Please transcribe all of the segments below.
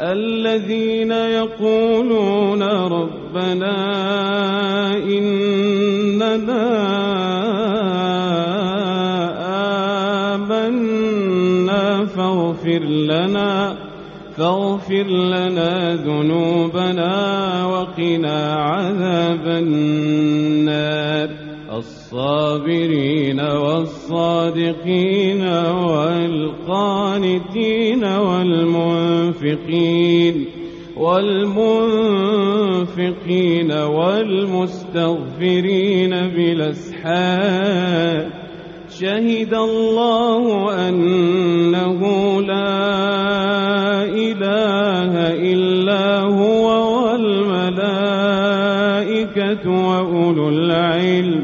الذين يقولون ربنا إننا آمنا فاغفر لنا فاغفر لنا ذنوبنا وقنا عذاب النار. الصابرين والصادقين والقانتين والمنفقين والمنفقين والمستغفرين بالأسحار شهد الله أنه لا إله إلا هو والملائكة وأولو العلم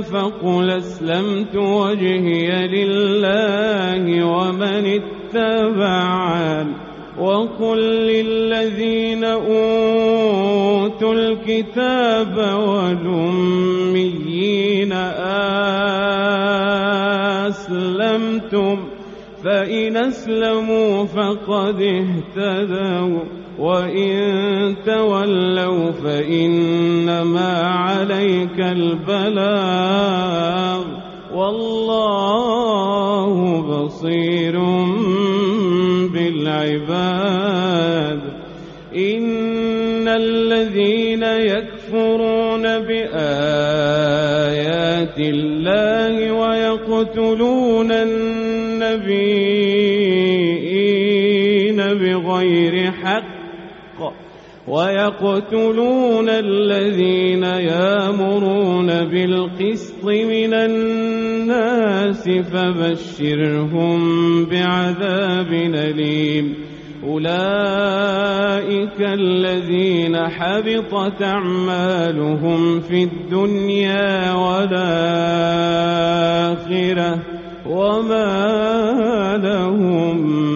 فقل أسلمت وجهي لله ومن اتبعن وقل للذين أوتوا الكتاب والأميين أسلمتم فإن أسلموا فقد اهتدوا وان تولوا فانما عليك البلاغ والله بصير بالعباد ان الذين يكفرون بايات الله ويقتلون النبيين بغير ويقتلون الذين يامرون بالقسط من الناس فبشرهم بعذاب أليم. أولئك الذين حبطت أعمالهم في الدنيا والآخرة الآخرة وما لهم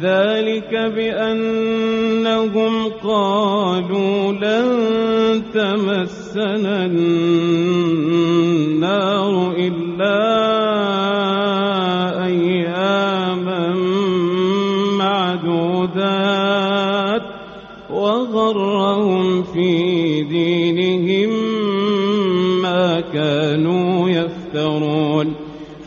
ذلك بأنهم قالوا لن تمسنا النار إلا أياما معدودات وغرهم في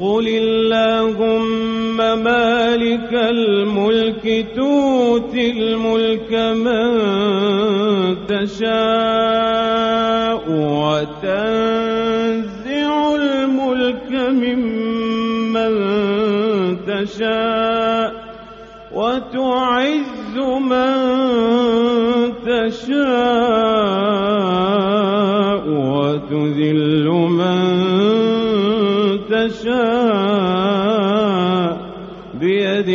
قل اللهم مالك الملك تؤتي الملك من تشاء وتنزع الملك ممن تشاء وتعز من تشاء وتذل من تشاء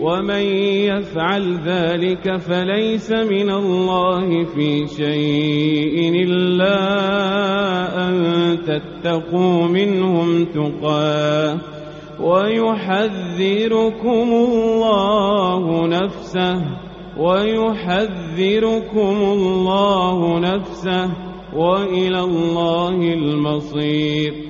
ومن يفعل ذلك فليس من الله في شيء إلا أن تتقوا منهم تقاه ويحذركم الله نفسه ويحذركم الله نفسه وإلى الله المصير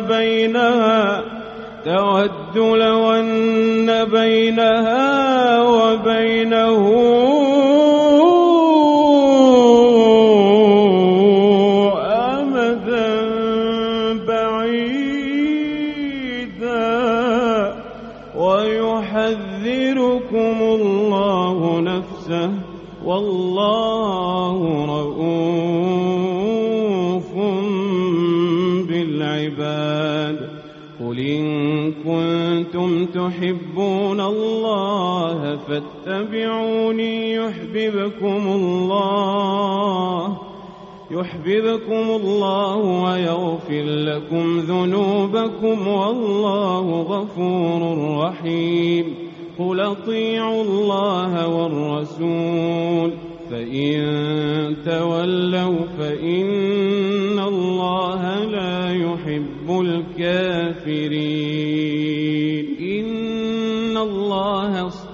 بينها تود لو أن بينها وبينه تحبون الله فاتبعوني يحببكم الله يحببكم الله ويغفر لكم ذنوبكم والله غفور رحيم. قل أطيعوا الله والرسول فإن تولوا فإن الله لا يحب الكافرين.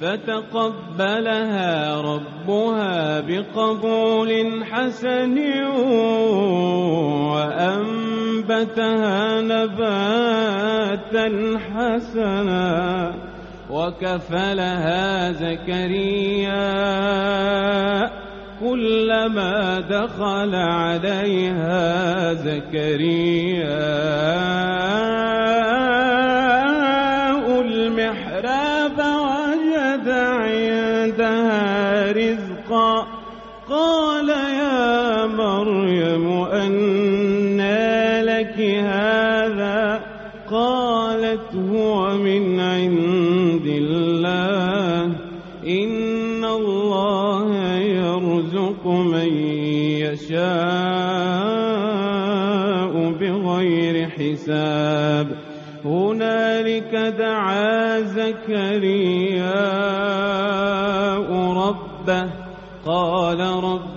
فتقبلها ربها بقبول حسن وأنبتها نباتا حسنا وكفلها زكريا كلما دخل عليها زكريا. أنى لك هذا قالت هو من عند الله إن الله يرزق من يشاء بغير حساب هنالك دعا زكرياء ربه قال رب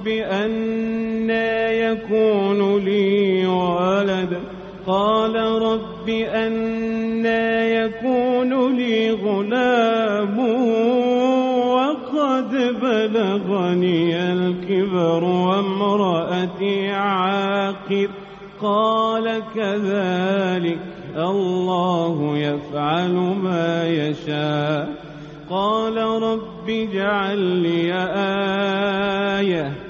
رب أنا يكون لي ولد. قال رب أنا يكون لي غلام وقد بلغني الكبر وامرأتي عاقر. قال كذلك الله يفعل ما يشاء. قال رب اجعل لي آية.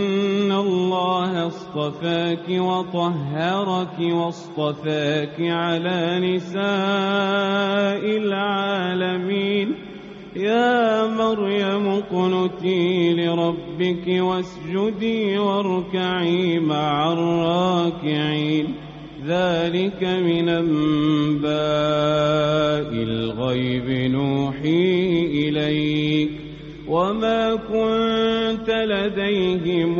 الله اصطفاك وطهرك واصطفاك على نساء العالمين. يا مريم اقنتي لربك واسجدي واركعي مع الراكعين. ذلك من أنباء الغيب نوحيه إليك. وما كنت لديهم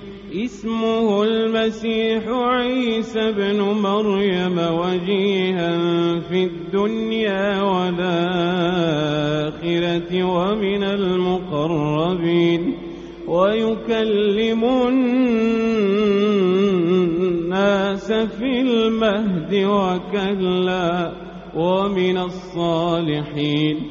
إسمه المسيح عيسى بن مريم وجيها في الدنيا والآخرة ومن المقربين ويكلم الناس في المهد وكلا ومن الصالحين.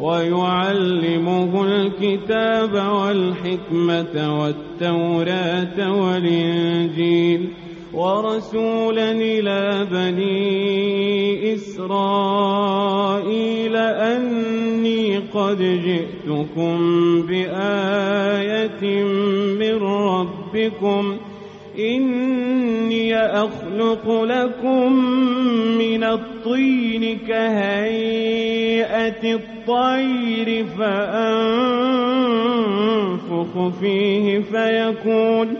ويعلمه الكتاب والحكمة والتوراة والإنجيل ورسولا إلى بني إسرائيل أني قد جئتكم بآية من ربكم إني أخلق لكم من الطين كهيئة الطير فأنفخ فيه فيكون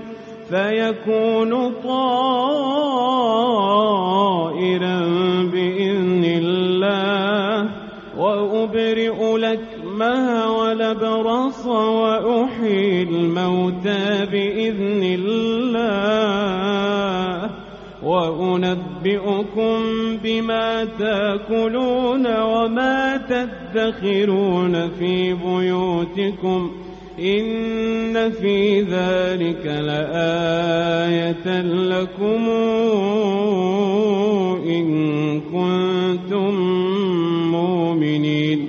فيكون طائرا بإذن الله. وأبرئ لكمها ولبرص وأحيي الموتى بإذن الله. وأنبئكم بما تأكلون وما تدخرون في بيوتكم إن في ذلك لآية لكم إن كنتم مؤمنين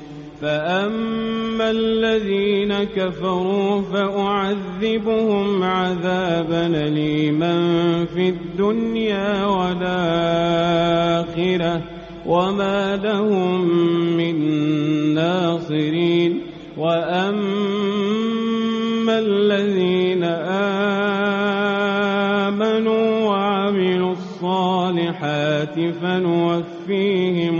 فأما الذين كفروا فأعذبهم عذابا ليما في الدنيا والآخرة وما لهم من ناصرين وأما الذين آمنوا وعملوا الصالحات فنوفيهم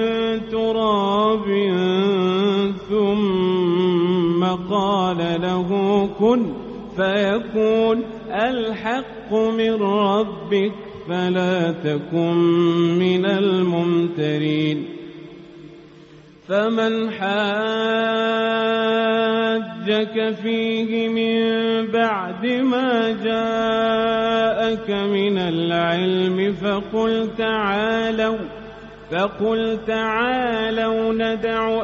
قال له كن. فيكون الحق من ربك فلا تكن من الممترين. فمن حاجك فيه من بعد ما جاءك من العلم فقل تعالوا. فقل تعالوا ندع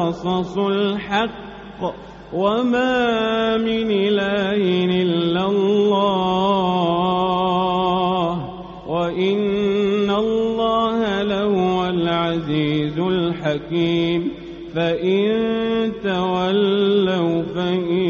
القصص الحق وما من إله إلا الله وإن الله لهو العزيز الحكيم فإن تولوا فإن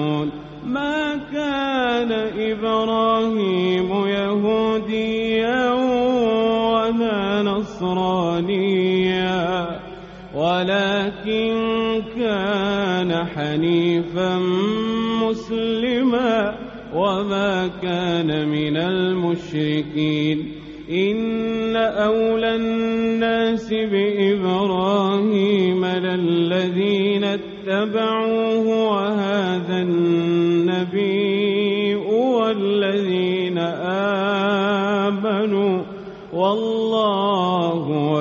نصرانيا ولكن كان حنيفا مسلما وما كان من المشركين. إن أولى الناس بإبراهيم للذين اتبعوه وهذا النبي والذين آمنوا. والله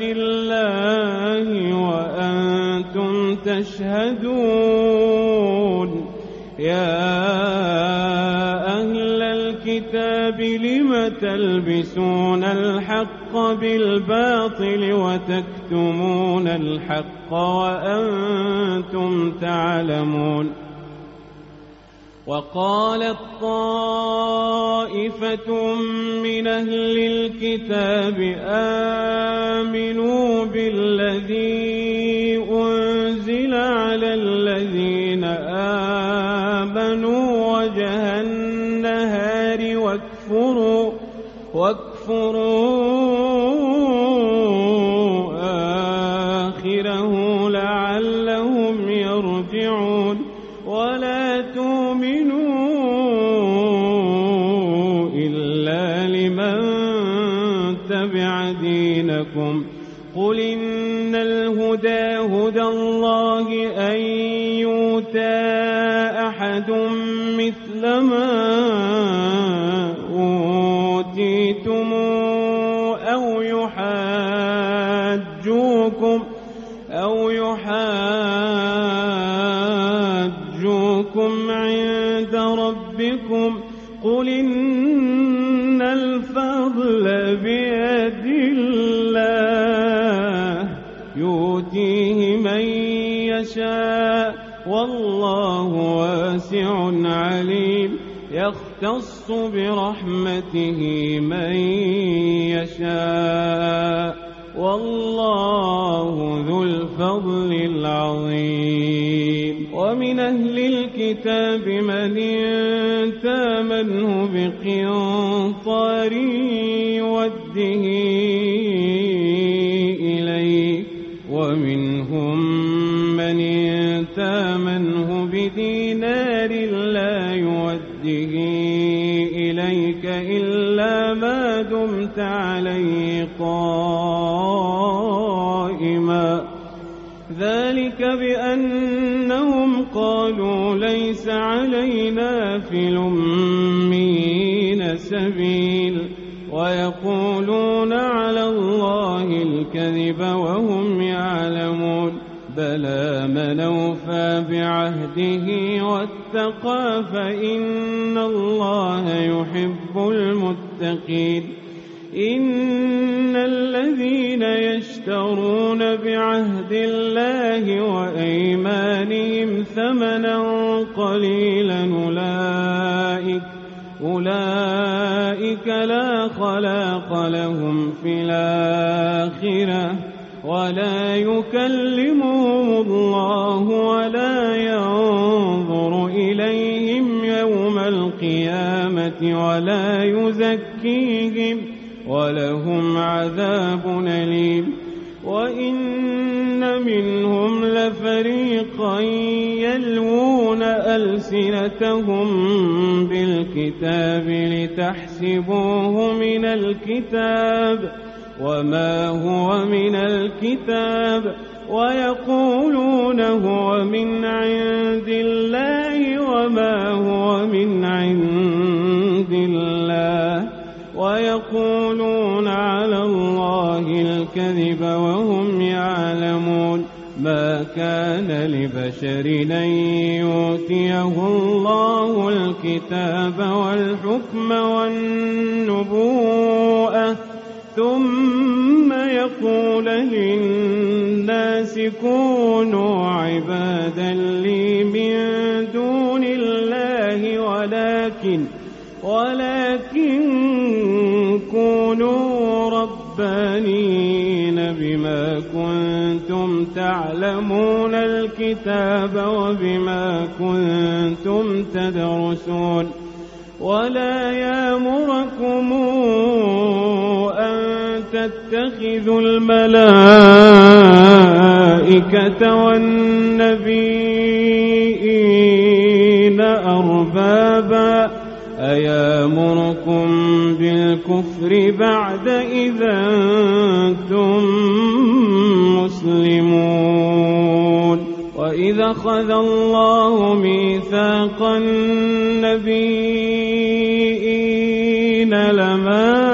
الله وأنتم تشهدون. يا أهل الكتاب لم تلبسون الحق بالباطل وتكتمون الحق وأنتم تعلمون؟ وقالت طائفة من أهل الكتاب آمنوا بالذي أنزل على الذين آمنوا وجه النهار واكفروا واكفروا دينكم قل إن الهدى هدى الله أن يؤتى أحد مثل ما أوتيتم أو يحاجوكم أو يحاجوكم عند ربكم قل إن والله واسع عليم. يختص برحمته من يشاء. والله ذو الفضل العظيم. ومن أهل الكتاب من تامنه بقنطار يوده إليك ومنهم من تامنه إلا ما دمت عليه قائما. ذلك بأنهم قالوا ليس علينا في الأمين سبيل. ويقولون على الله الكذب وهم بلى من أوفى بعهده واتقى فإن الله يحب المتقين. إن الذين يشترون بعهد الله وأيمانهم ثمنا قليلا أولئك أولئك لا خلاق لهم في الآخرة. ولا يكلمهم الله ولا ينظر إليهم يوم القيامة ولا يزكيهم ولهم عذاب أليم. وإن منهم لفريقا يلوون ألسنتهم بالكتاب لتحسبوه من الكتاب. وما هو من الكتاب ويقولون هو من عند الله وما هو من عند الله ويقولون على الله الكذب وهم يعلمون ما كان لبشر أن يؤتيه الله الكتاب والحكم والنبوءة ثم يقول للناس كونوا عبادا لي من دون الله ولكن ولكن كونوا ربانين بما كنتم تعلمون الكتاب وبما كنتم تدرسون ولا يامركم أن يتخذ الملائكة والنبيين أربابا أيامركم بالكفر بعد إذا أنتم مسلمون وإذا خذ الله ميثاق النبيين لما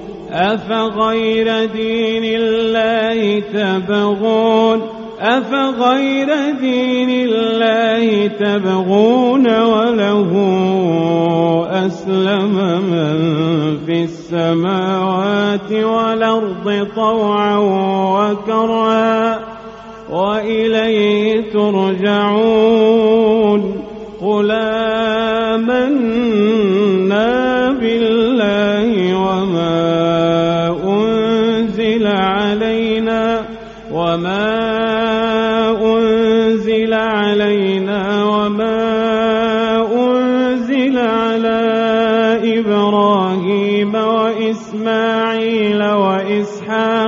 أفغير دين الله تبغون؟ أفغير دين الله تبغون وله أسلم من في السماوات والأرض طوعا وكرها وإليه ترجعون. قل آمنا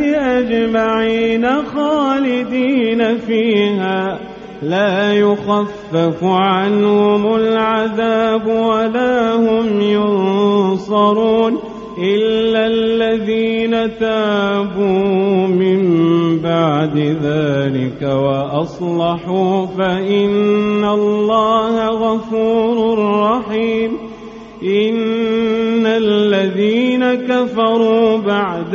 أجمعين خالدين فيها. لا يخفف عنهم العذاب ولا هم ينصرون إلا الذين تابوا من بعد ذلك وأصلحوا فإن الله غفور رحيم. إن الذين كفروا بعد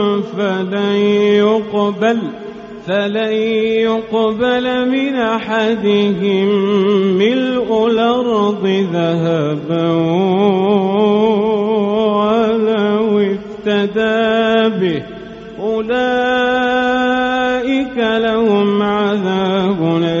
فلن يقبل فلن يقبل من أحدهم ملء الأرض ذهبا ولو يهتدى به. أولئك لهم عذاب أليم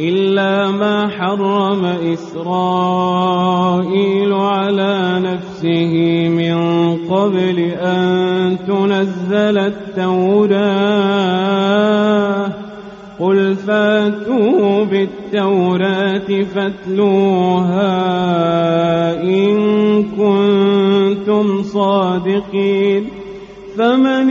إلا ما حرم إسرائيل على نفسه من قبل أن تنزل التوراة. قل فاتوا بالتوراة فاتلوها إن كنتم صادقين. فمن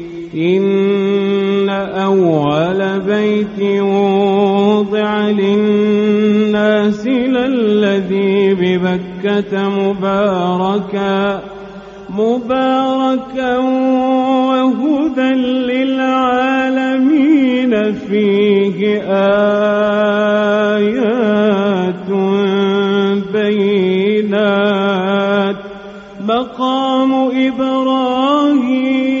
إن أول بيت وضع للناس للذي ببكة مباركا مباركا وهدى للعالمين. فيه آيات بينات. مقام إبراهيم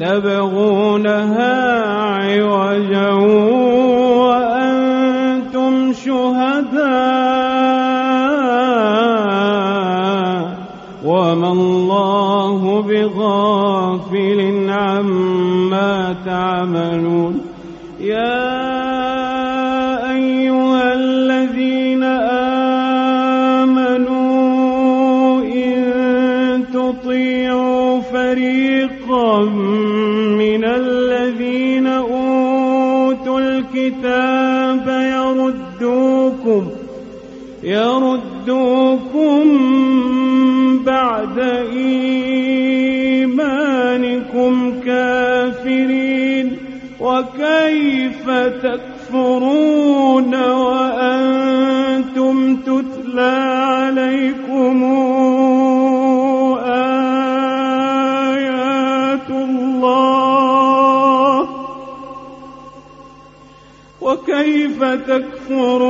تبغونها عوجا وأنتم شهداء وما الله بغافل عما تعملون وكيف تكفرون وأنتم تتلى عليكم آيات الله؟ وكيف تكفرون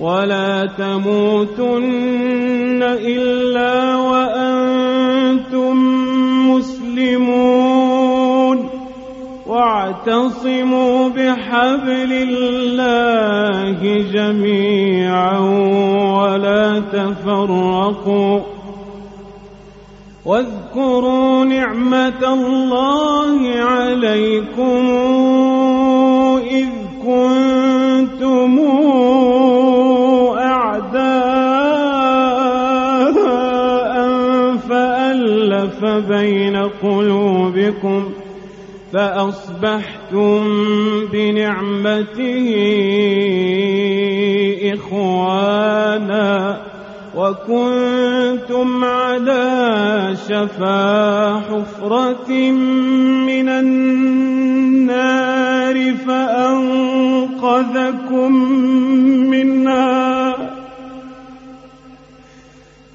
ولا تموتن إلا وأنتم مسلمون. واعتصموا بحبل الله جميعا ولا تفرقوا. واذكروا نعمة الله عليكم إذ كنتم بين قلوبكم فأصبحتم بنعمته إخوانا وكنتم على شفا حفرة من النار فأنقذكم منها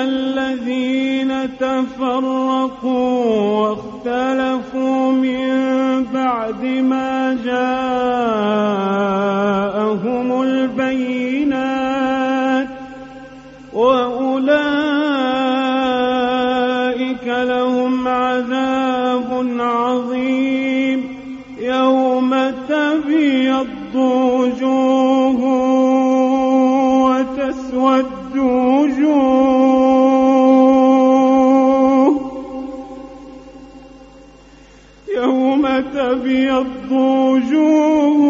كالذين تفرقوا واختلفوا من بعد ما جاءهم البينات وأولئك لهم عذاب عظيم يوم تبيض وجوه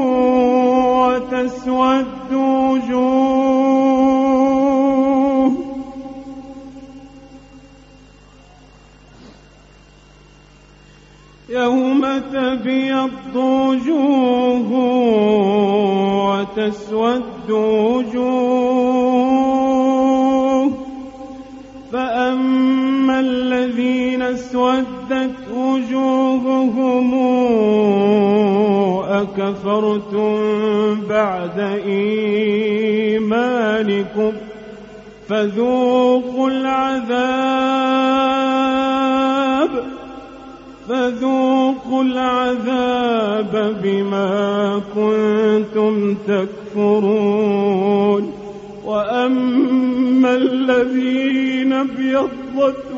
وتسود وجوه يوم تبيض وجوه وتسود وجوه الذين اسودت وجوههم أكفرتم بعد إيمانكم فذوقوا العذاب فذوقوا العذاب بما كنتم تكفرون وأما الذين ابيضت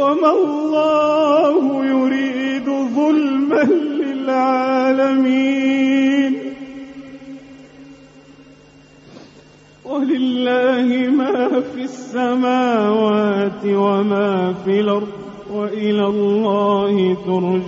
وما الله يريد ظلما للعالمين. ولله ما في السماوات وما في الأرض وإلى الله ترجع.